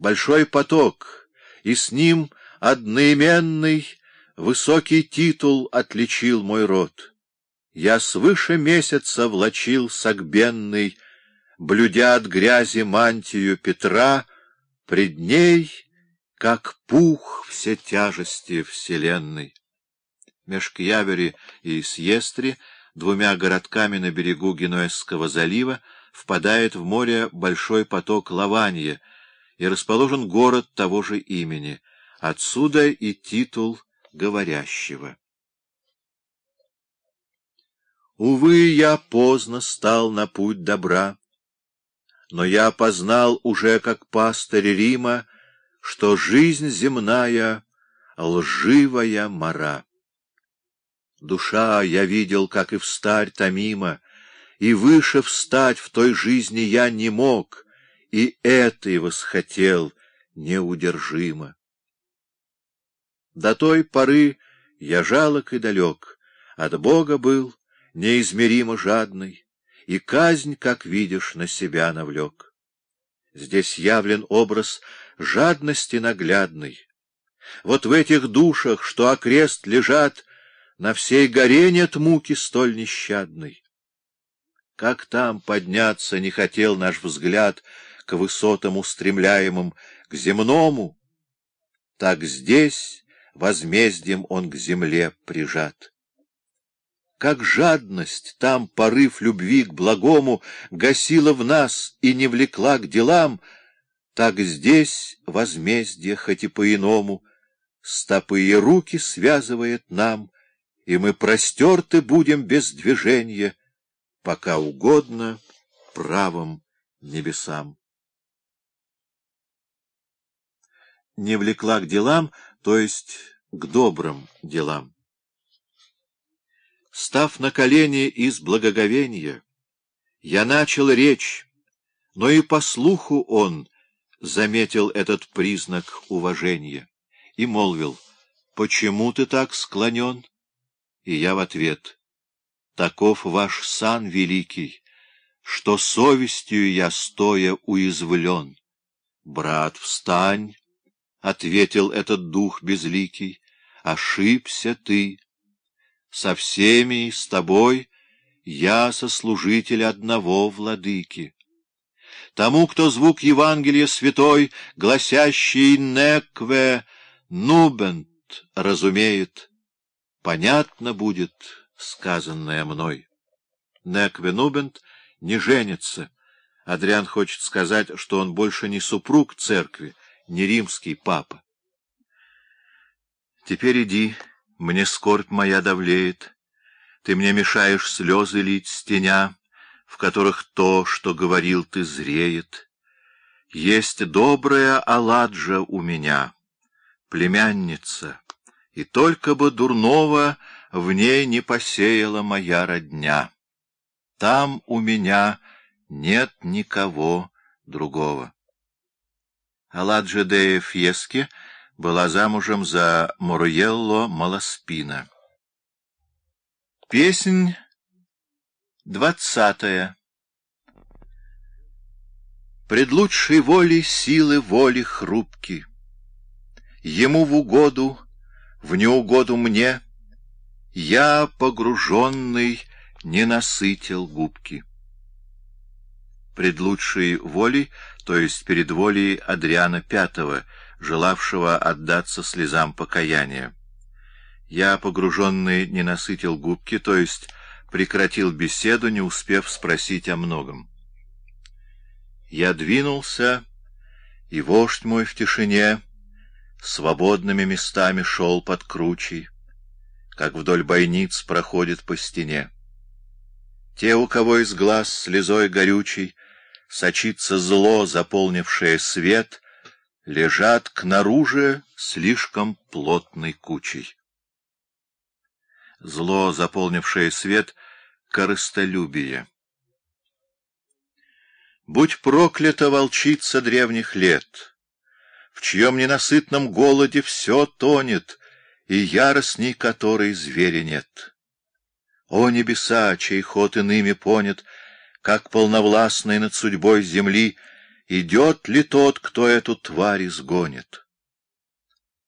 большой поток, и с ним одноименный высокий титул отличил мой род. Я свыше месяца влачил согбенный, блюдя от грязи мантию Петра, пред ней, как пух все тяжести вселенной. Меж Кьявери и Сьестри, двумя городками на берегу Генуэзского залива, впадает в море большой поток Лаванья, и расположен город того же имени, отсюда и титул говорящего. Увы, я поздно стал на путь добра, но я познал уже, как пастырь Рима, что жизнь земная — лживая мора. Душа я видел, как и встарь томима, и выше встать в той жизни я не мог, и это и восхотел неудержимо. До той поры я жалок и далек, от Бога был неизмеримо жадный, и казнь, как видишь, на себя навлек. Здесь явлен образ жадности наглядный. Вот в этих душах, что окрест лежат, на всей горе нет муки столь нещадной. Как там подняться не хотел наш взгляд к высотам устремляемым, к земному, так здесь возмездием он к земле прижат. Как жадность, там порыв любви к благому гасила в нас и не влекла к делам, так здесь возмездие, хоть и по-иному, стопы и руки связывает нам, и мы простерты будем без движения, пока угодно правым небесам. Не влекла к делам, то есть к добрым делам. Став на колени из благоговения, я начал речь, но и по слуху он заметил этот признак уважения и молвил, «Почему ты так склонен?» И я в ответ, «Таков ваш сан великий, что совестью я стоя уязвлен. Брат, встань!» — ответил этот дух безликий, — ошибся ты. Со всеми, с тобой, я сослужитель одного владыки. Тому, кто звук Евангелия святой, гласящий «некве нубент», разумеет, понятно будет сказанное мной. «Некве нубент» не женится. Адриан хочет сказать, что он больше не супруг церкви, не римский папа. Теперь иди, мне скорбь моя давлеет, ты мне мешаешь слезы лить с теня, в которых то, что говорил ты, зреет. Есть добрая Аладжа у меня, племянница, и только бы дурного в ней не посеяла моя родня. Там у меня нет никого другого. Аладжа де Фьески была замужем за Муруелло Маласпина. Песнь двадцатая Пред лучшей волей силы воли хрупки, Ему в угоду, в неугоду мне, Я, погруженный, не насытил губки. Пред лучшей волей то есть перед волей Адриана V, желавшего отдаться слезам покаяния. Я, погруженный, не насытил губки, то есть прекратил беседу, не успев спросить о многом. Я двинулся, и вождь мой в тишине свободными местами шел под кручей, как вдоль бойниц проходит по стене. Те, у кого из глаз слезой горючей сочится зло, заполнившее свет, лежат к наруже слишком плотной кучей. Зло, заполнившее свет, — корыстолюбие. Будь проклята волчица древних лет, в чьем ненасытном голоде все тонет, и яростней которой зверя нет. О небеса, чей ход иными понят — как полновластный над судьбой земли, идет ли тот, кто эту тварь изгонит.